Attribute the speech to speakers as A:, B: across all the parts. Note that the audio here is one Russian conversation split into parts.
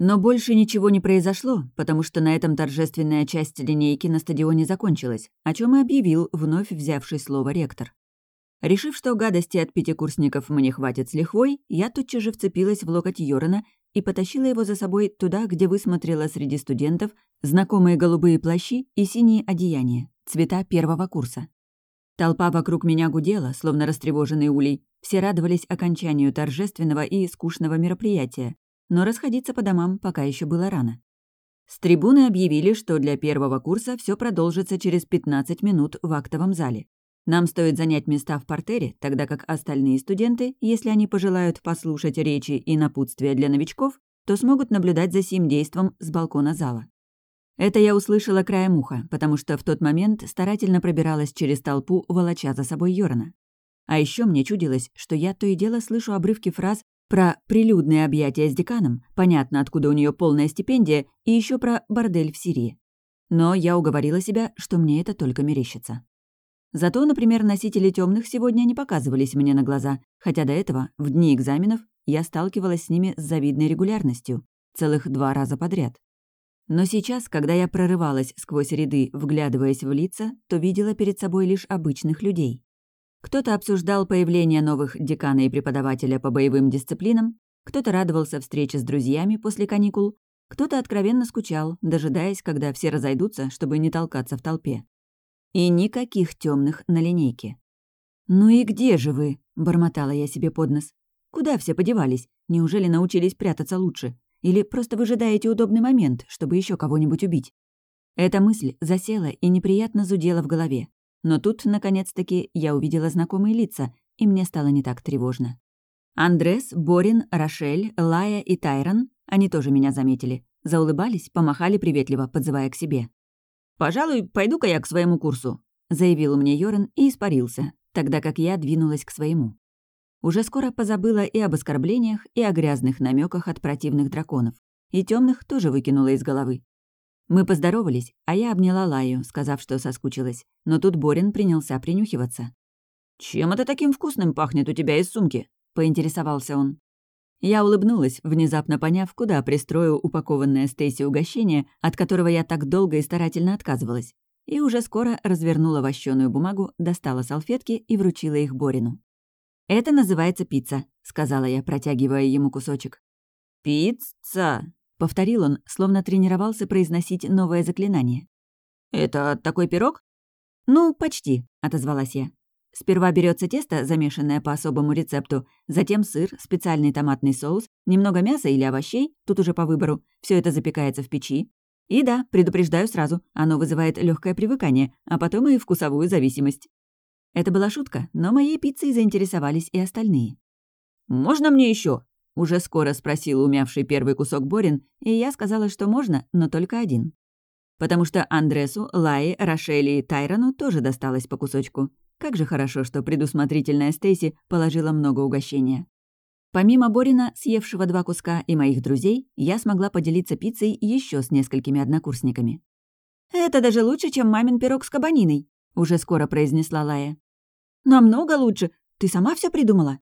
A: Но больше ничего не произошло, потому что на этом торжественная часть линейки на стадионе закончилась, о чем и объявил вновь взявший слово ректор. Решив, что гадости от пятикурсников мне хватит с лихвой, я тотчас же вцепилась в локоть Йорона и потащила его за собой туда, где высмотрела среди студентов знакомые голубые плащи и синие одеяния, цвета первого курса. Толпа вокруг меня гудела, словно растревоженный улей. Все радовались окончанию торжественного и скучного мероприятия, но расходиться по домам пока еще было рано. С трибуны объявили, что для первого курса все продолжится через 15 минут в актовом зале. Нам стоит занять места в портере, тогда как остальные студенты, если они пожелают послушать речи и напутствия для новичков, то смогут наблюдать за сим действом с балкона зала. Это я услышала краем уха, потому что в тот момент старательно пробиралась через толпу, волоча за собой Йорона. А еще мне чудилось, что я то и дело слышу обрывки фраз про прилюдные объятия с деканом, понятно, откуда у нее полная стипендия, и еще про бордель в Сирии. Но я уговорила себя, что мне это только мерещится. Зато, например, носители темных сегодня не показывались мне на глаза, хотя до этого, в дни экзаменов, я сталкивалась с ними с завидной регулярностью, целых два раза подряд. Но сейчас, когда я прорывалась сквозь ряды, вглядываясь в лица, то видела перед собой лишь обычных людей. Кто-то обсуждал появление новых декана и преподавателя по боевым дисциплинам, кто-то радовался встрече с друзьями после каникул, кто-то откровенно скучал, дожидаясь, когда все разойдутся, чтобы не толкаться в толпе. И никаких темных на линейке. «Ну и где же вы?» — бормотала я себе под нос. «Куда все подевались? Неужели научились прятаться лучше? Или просто выжидаете удобный момент, чтобы еще кого-нибудь убить?» Эта мысль засела и неприятно зудела в голове. Но тут, наконец-таки, я увидела знакомые лица, и мне стало не так тревожно. Андрес, Борин, Рошель, Лая и Тайрон, они тоже меня заметили, заулыбались, помахали приветливо, подзывая к себе. «Пожалуй, пойду-ка я к своему курсу», — заявил мне Йоран и испарился, тогда как я двинулась к своему. Уже скоро позабыла и об оскорблениях, и о грязных намеках от противных драконов. И темных тоже выкинула из головы. Мы поздоровались, а я обняла Лаю, сказав, что соскучилась. Но тут Борин принялся принюхиваться. «Чем это таким вкусным пахнет у тебя из сумки?» — поинтересовался он. Я улыбнулась, внезапно поняв, куда пристрою упакованное Стейси угощение, от которого я так долго и старательно отказывалась. И уже скоро развернула вощеную бумагу, достала салфетки и вручила их Борину. «Это называется пицца», — сказала я, протягивая ему кусочек. «Пицца», — повторил он, словно тренировался произносить новое заклинание. «Это такой пирог?» «Ну, почти», — отозвалась я. Сперва берется тесто, замешанное по особому рецепту, затем сыр, специальный томатный соус, немного мяса или овощей, тут уже по выбору. Все это запекается в печи. И да, предупреждаю сразу, оно вызывает легкое привыкание, а потом и вкусовую зависимость. Это была шутка, но моей пиццей заинтересовались и остальные. «Можно мне еще? Уже скоро спросил умявший первый кусок Борин, и я сказала, что можно, но только один. Потому что Андресу, Лае, Рошели и Тайрону тоже досталось по кусочку. Как же хорошо, что предусмотрительная Стейси положила много угощения. Помимо Борина, съевшего два куска, и моих друзей, я смогла поделиться пиццей еще с несколькими однокурсниками. «Это даже лучше, чем мамин пирог с кабаниной», — уже скоро произнесла Лая. «Намного лучше. Ты сама все придумала?»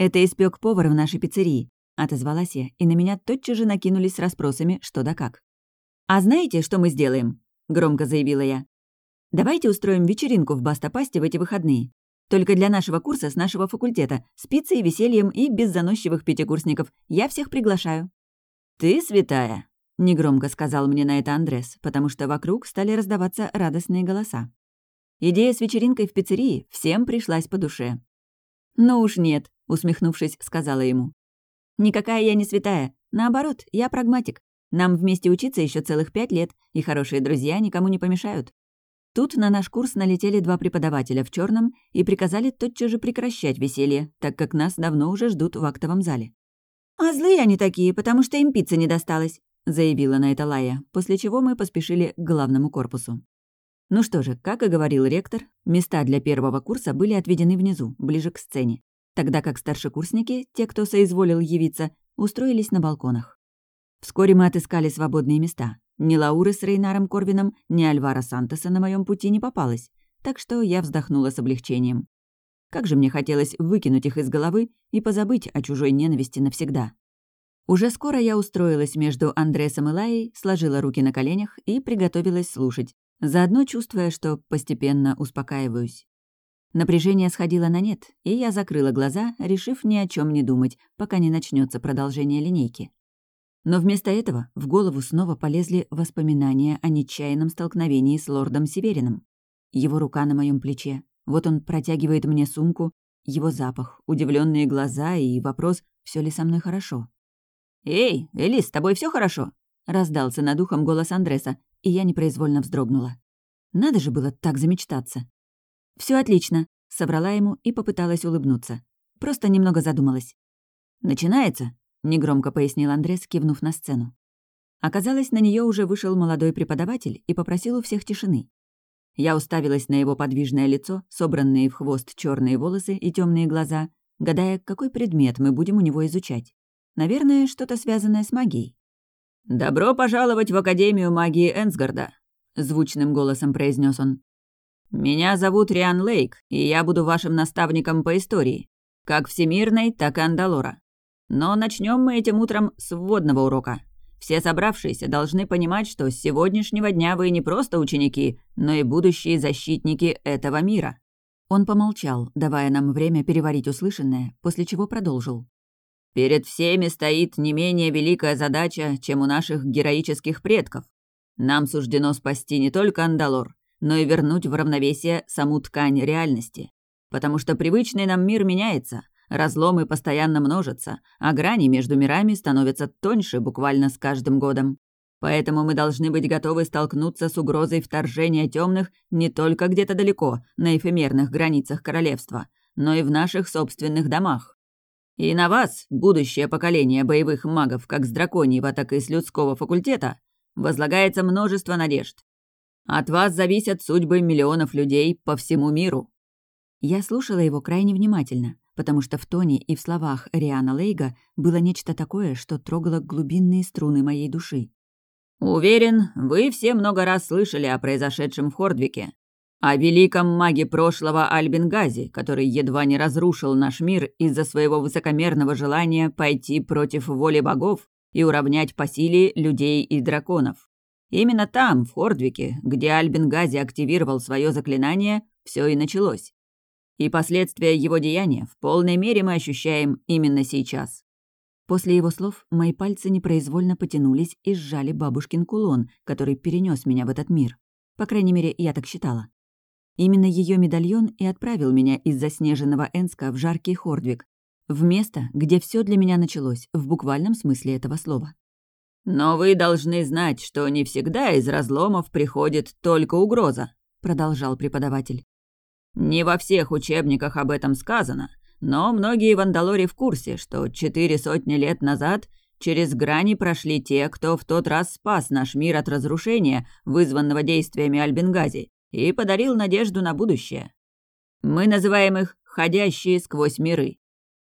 A: «Это испек повар в нашей пиццерии», — отозвалась я, и на меня тотчас же накинулись с расспросами, что да как. «А знаете, что мы сделаем?» — громко заявила я. «Давайте устроим вечеринку в Бастопасте в эти выходные. Только для нашего курса с нашего факультета, с пиццей, весельем и без заносчивых пятикурсников. Я всех приглашаю». «Ты святая», — негромко сказал мне на это Андрес, потому что вокруг стали раздаваться радостные голоса. Идея с вечеринкой в пиццерии всем пришлась по душе. «Ну уж нет», усмехнувшись, сказала ему. «Никакая я не святая. Наоборот, я прагматик. Нам вместе учиться еще целых пять лет, и хорошие друзья никому не помешают». Тут на наш курс налетели два преподавателя в черном и приказали тотчас же прекращать веселье, так как нас давно уже ждут в актовом зале. «А злые они такие, потому что им пицца не досталась», заявила на это Лая, после чего мы поспешили к главному корпусу. Ну что же, как и говорил ректор, места для первого курса были отведены внизу, ближе к сцене тогда как старшекурсники, те, кто соизволил явиться, устроились на балконах. Вскоре мы отыскали свободные места. Ни Лауры с Рейнаром Корвином, ни Альвара Сантоса на моем пути не попалось, так что я вздохнула с облегчением. Как же мне хотелось выкинуть их из головы и позабыть о чужой ненависти навсегда. Уже скоро я устроилась между Андресом и Лаей, сложила руки на коленях и приготовилась слушать, заодно чувствуя, что постепенно успокаиваюсь. Напряжение сходило на нет, и я закрыла глаза, решив ни о чем не думать, пока не начнется продолжение линейки. Но вместо этого в голову снова полезли воспоминания о нечаянном столкновении с лордом Севериным. Его рука на моем плече. Вот он протягивает мне сумку, его запах, удивленные глаза и вопрос, все ли со мной хорошо. «Эй, Элис, с тобой все хорошо?» — раздался над ухом голос Андреса, и я непроизвольно вздрогнула. Надо же было так замечтаться. Все отлично», — соврала ему и попыталась улыбнуться. Просто немного задумалась. «Начинается?» — негромко пояснил Андрес, кивнув на сцену. Оказалось, на нее уже вышел молодой преподаватель и попросил у всех тишины. Я уставилась на его подвижное лицо, собранные в хвост черные волосы и темные глаза, гадая, какой предмет мы будем у него изучать. Наверное, что-то связанное с магией. «Добро пожаловать в Академию магии Энсгарда», — звучным голосом произнес он. «Меня зовут Риан Лейк, и я буду вашим наставником по истории, как всемирной, так и Андалора. Но начнем мы этим утром с вводного урока. Все собравшиеся должны понимать, что с сегодняшнего дня вы не просто ученики, но и будущие защитники этого мира». Он помолчал, давая нам время переварить услышанное, после чего продолжил. «Перед всеми стоит не менее великая задача, чем у наших героических предков. Нам суждено спасти не только Андалор, но и вернуть в равновесие саму ткань реальности. Потому что привычный нам мир меняется, разломы постоянно множатся, а грани между мирами становятся тоньше буквально с каждым годом. Поэтому мы должны быть готовы столкнуться с угрозой вторжения темных не только где-то далеко, на эфемерных границах королевства, но и в наших собственных домах. И на вас, будущее поколение боевых магов как с драконьего, так и с людского факультета, возлагается множество надежд. От вас зависят судьбы миллионов людей по всему миру». Я слушала его крайне внимательно, потому что в тоне и в словах Риана Лейга было нечто такое, что трогало глубинные струны моей души. «Уверен, вы все много раз слышали о произошедшем в Хордвике, о великом маге прошлого Альбингази, который едва не разрушил наш мир из-за своего высокомерного желания пойти против воли богов и уравнять по силе людей и драконов. Именно там, в Хордвике, где Альбин Гази активировал свое заклинание, все и началось. И последствия его деяния в полной мере мы ощущаем именно сейчас. После его слов мои пальцы непроизвольно потянулись и сжали бабушкин кулон, который перенес меня в этот мир. По крайней мере, я так считала. Именно ее медальон и отправил меня из заснеженного Энска в жаркий Хордвик, в место, где все для меня началось, в буквальном смысле этого слова. «Но вы должны знать, что не всегда из разломов приходит только угроза», — продолжал преподаватель. «Не во всех учебниках об этом сказано, но многие в Андалоре в курсе, что четыре сотни лет назад через грани прошли те, кто в тот раз спас наш мир от разрушения, вызванного действиями Альбенгази, и подарил надежду на будущее. Мы называем их «ходящие сквозь миры».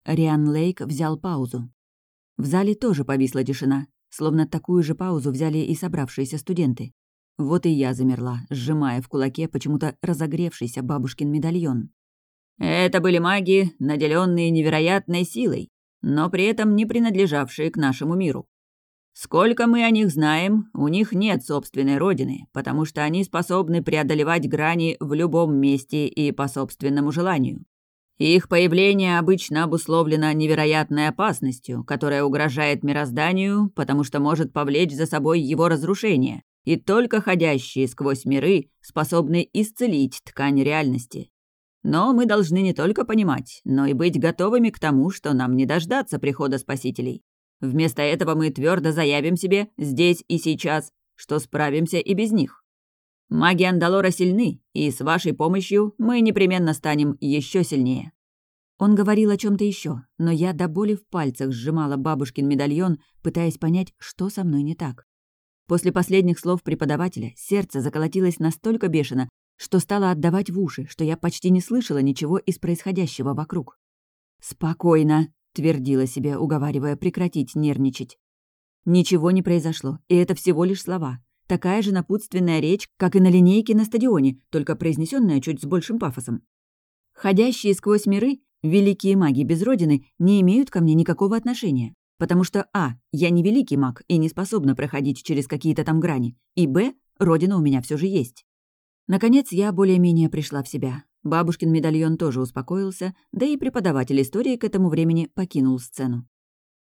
A: Риан Лейк взял паузу. В зале тоже повисла тишина, Словно такую же паузу взяли и собравшиеся студенты. Вот и я замерла, сжимая в кулаке почему-то разогревшийся бабушкин медальон. Это были маги, наделенные невероятной силой, но при этом не принадлежавшие к нашему миру. Сколько мы о них знаем, у них нет собственной родины, потому что они способны преодолевать грани в любом месте и по собственному желанию. Их появление обычно обусловлено невероятной опасностью, которая угрожает мирозданию, потому что может повлечь за собой его разрушение, и только ходящие сквозь миры способны исцелить ткань реальности. Но мы должны не только понимать, но и быть готовыми к тому, что нам не дождаться прихода спасителей. Вместо этого мы твердо заявим себе здесь и сейчас, что справимся и без них. Маги Андалора сильны, и с вашей помощью мы непременно станем еще сильнее». Он говорил о чем то еще, но я до боли в пальцах сжимала бабушкин медальон, пытаясь понять, что со мной не так. После последних слов преподавателя сердце заколотилось настолько бешено, что стало отдавать в уши, что я почти не слышала ничего из происходящего вокруг. «Спокойно», — твердила себе, уговаривая прекратить нервничать. Ничего не произошло, и это всего лишь слова. Такая же напутственная речь, как и на линейке на стадионе, только произнесенная чуть с большим пафосом. Ходящие сквозь миры, великие маги без родины, не имеют ко мне никакого отношения. Потому что а. я не великий маг и не способна проходить через какие-то там грани, и б. родина у меня все же есть. Наконец, я более-менее пришла в себя. Бабушкин медальон тоже успокоился, да и преподаватель истории к этому времени покинул сцену.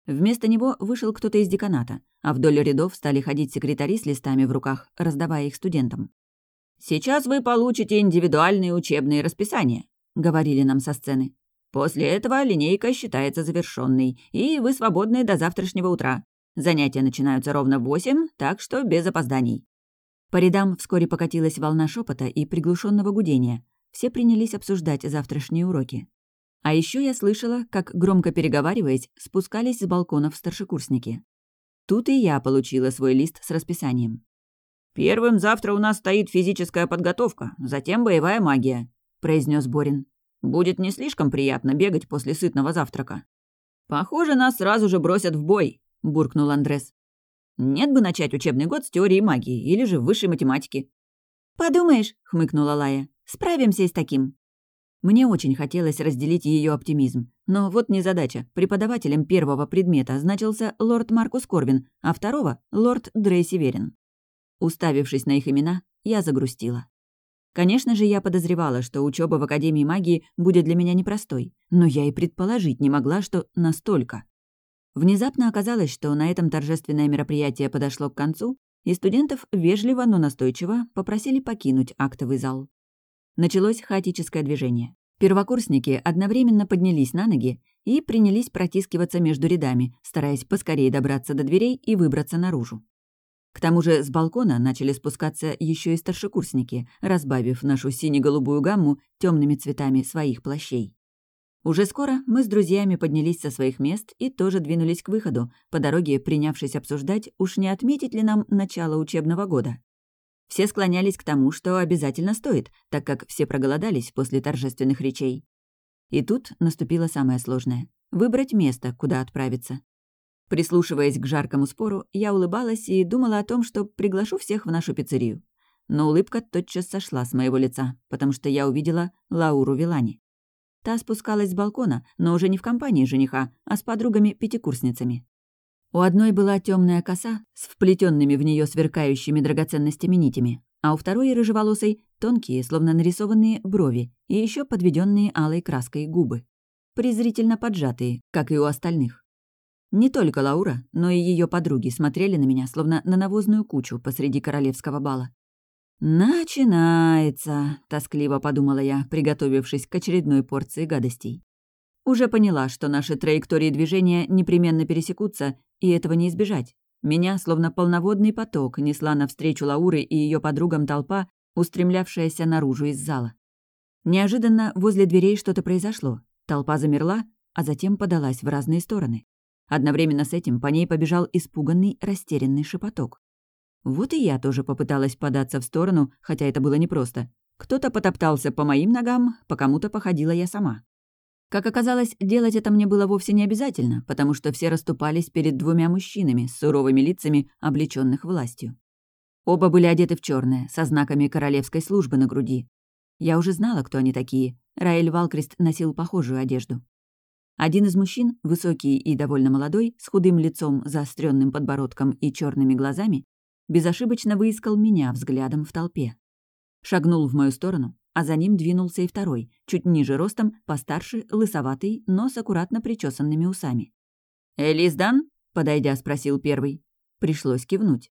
A: Вместо него вышел кто-то из деканата, а вдоль рядов стали ходить секретари с листами в руках, раздавая их студентам. «Сейчас вы получите индивидуальные учебные расписания», — говорили нам со сцены. «После этого линейка считается завершенной, и вы свободны до завтрашнего утра. Занятия начинаются ровно в восемь, так что без опозданий». По рядам вскоре покатилась волна шепота и приглушенного гудения. Все принялись обсуждать завтрашние уроки. А еще я слышала, как, громко переговариваясь, спускались с балконов старшекурсники. Тут и я получила свой лист с расписанием. «Первым завтра у нас стоит физическая подготовка, затем боевая магия», — произнес Борин. «Будет не слишком приятно бегать после сытного завтрака». «Похоже, нас сразу же бросят в бой», — буркнул Андрес. «Нет бы начать учебный год с теории магии или же высшей математики».
B: «Подумаешь», — хмыкнула Лая, — «справимся и с таким».
A: Мне очень хотелось разделить ее оптимизм. Но вот незадача. Преподавателем первого предмета значился лорд Маркус Корвин, а второго — лорд Дрейси Верин. Уставившись на их имена, я загрустила. Конечно же, я подозревала, что учеба в Академии магии будет для меня непростой, но я и предположить не могла, что настолько. Внезапно оказалось, что на этом торжественное мероприятие подошло к концу, и студентов вежливо, но настойчиво попросили покинуть актовый зал. Началось хаотическое движение. Первокурсники одновременно поднялись на ноги и принялись протискиваться между рядами, стараясь поскорее добраться до дверей и выбраться наружу. К тому же с балкона начали спускаться еще и старшекурсники, разбавив нашу сине-голубую гамму темными цветами своих плащей. Уже скоро мы с друзьями поднялись со своих мест и тоже двинулись к выходу, по дороге принявшись обсуждать, уж не отметить ли нам начало учебного года. Все склонялись к тому, что обязательно стоит, так как все проголодались после торжественных речей. И тут наступило самое сложное — выбрать место, куда отправиться. Прислушиваясь к жаркому спору, я улыбалась и думала о том, что приглашу всех в нашу пиццерию. Но улыбка тотчас сошла с моего лица, потому что я увидела Лауру Вилани. Та спускалась с балкона, но уже не в компании жениха, а с подругами-пятикурсницами. У одной была темная коса с вплетенными в нее сверкающими драгоценностями нитями, а у второй рыжеволосой тонкие, словно нарисованные брови и еще подведенные алой краской губы. Презрительно поджатые, как и у остальных. Не только Лаура, но и ее подруги смотрели на меня, словно на навозную кучу посреди королевского бала. «Начинается», — тоскливо подумала я, приготовившись к очередной порции гадостей. Уже поняла, что наши траектории движения непременно пересекутся, и этого не избежать. Меня, словно полноводный поток, несла навстречу Лауры и ее подругам толпа, устремлявшаяся наружу из зала. Неожиданно возле дверей что-то произошло. Толпа замерла, а затем подалась в разные стороны. Одновременно с этим по ней побежал испуганный, растерянный шепоток. Вот и я тоже попыталась податься в сторону, хотя это было непросто. Кто-то потоптался по моим ногам, по кому-то походила я сама. Как оказалось, делать это мне было вовсе не обязательно, потому что все расступались перед двумя мужчинами с суровыми лицами, облечённых властью. Оба были одеты в черное, со знаками королевской службы на груди. Я уже знала, кто они такие. Раэль Валкрест носил похожую одежду. Один из мужчин, высокий и довольно молодой, с худым лицом, заостренным подбородком и черными глазами, безошибочно выискал меня взглядом в толпе. Шагнул в мою сторону, а за ним двинулся и второй, чуть ниже ростом, постарше, лысоватый, но с аккуратно причесанными усами. «Элиздан?» — подойдя, спросил первый. Пришлось кивнуть.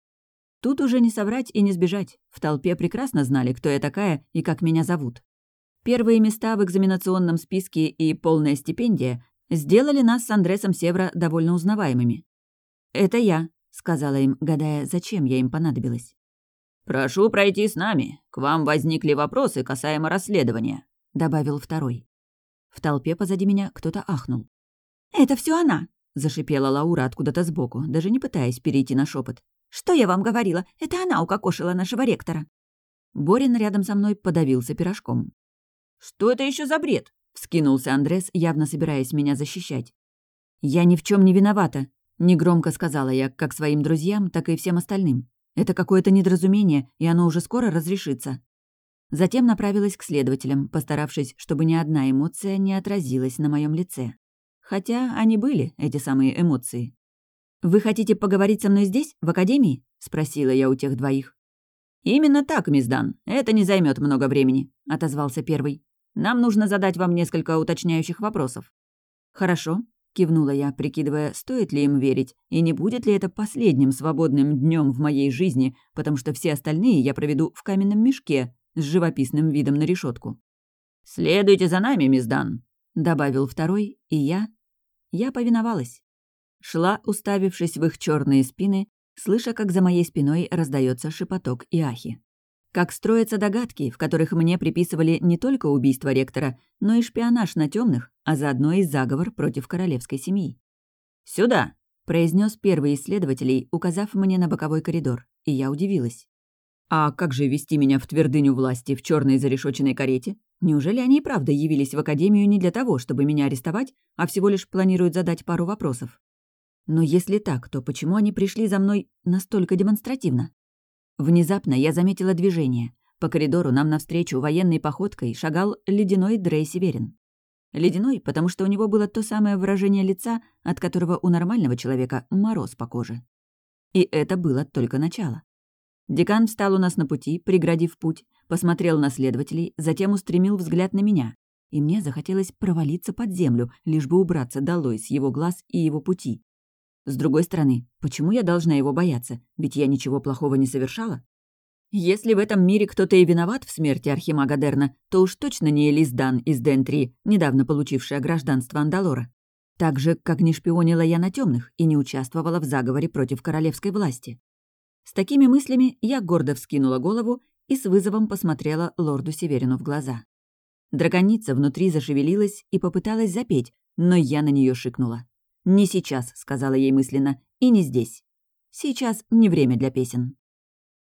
A: Тут уже не соврать и не сбежать. В толпе прекрасно знали, кто я такая и как меня зовут. Первые места в экзаменационном списке и полная стипендия сделали нас с Андресом Севра довольно узнаваемыми. «Это я», — сказала им, гадая, зачем я им понадобилась. «Прошу пройти с нами. К вам возникли вопросы касаемо расследования», — добавил второй. В толпе позади меня кто-то ахнул.
B: «Это все она!»
A: — зашипела Лаура откуда-то сбоку, даже не пытаясь перейти на шепот.
B: «Что я вам говорила? Это она укокошила нашего ректора!»
A: Борин рядом со мной подавился пирожком.
C: «Что это еще за бред?»
A: — вскинулся Андрес, явно собираясь меня защищать. «Я ни в чем не виновата», — негромко сказала я как своим друзьям, так и всем остальным. Это какое-то недоразумение, и оно уже скоро разрешится. Затем направилась к следователям, постаравшись, чтобы ни одна эмоция не отразилась на моем лице. Хотя они были, эти самые эмоции. «Вы хотите поговорить со мной здесь, в академии?» — спросила я у тех двоих.
C: «Именно так, мисс Дан. Это не займет много времени», — отозвался первый. «Нам нужно задать вам несколько уточняющих вопросов».
A: «Хорошо», — кивнула я, прикидывая, стоит ли им верить, и не будет ли это последним свободным днем в моей жизни, потому что все остальные я проведу в каменном мешке с живописным видом на решетку.
C: «Следуйте за нами, мисс Дан», —
A: добавил второй, и я... Я повиновалась. Шла, уставившись в их черные спины, слыша, как за моей спиной раздается шепоток и ахи. Как строятся догадки, в которых мне приписывали не только убийство ректора, но и шпионаж на темных, а заодно и заговор против королевской семьи.
C: «Сюда!»
A: — произнес первый исследователей, указав мне на боковой коридор, и я удивилась. «А как же вести меня в твердыню власти в черной зарешоченной карете? Неужели они и правда явились в академию не для того, чтобы меня арестовать, а всего лишь планируют задать пару вопросов? Но если так, то почему они пришли за мной настолько демонстративно? Внезапно я заметила движение. По коридору нам навстречу военной походкой шагал ледяной Дрей Северин. Ледяной, потому что у него было то самое выражение лица, от которого у нормального человека мороз по коже. И это было только начало. Декан встал у нас на пути, преградив путь, посмотрел на следователей, затем устремил взгляд на меня. И мне захотелось провалиться под землю, лишь бы убраться долой с его глаз и его пути. С другой стороны, почему я должна его бояться? Ведь я ничего плохого не совершала. Если в этом мире кто-то и виноват в смерти Архимага Дерна, то уж точно не Элис Дан из Ден-3, недавно получившая гражданство Андалора. Так же, как не шпионила я на темных и не участвовала в заговоре против королевской власти. С такими мыслями я гордо вскинула голову и с вызовом посмотрела лорду Северину в глаза. Драконица внутри зашевелилась и попыталась запеть, но я на нее шикнула. «Не сейчас», — сказала ей мысленно, — «и не здесь. Сейчас не время для песен».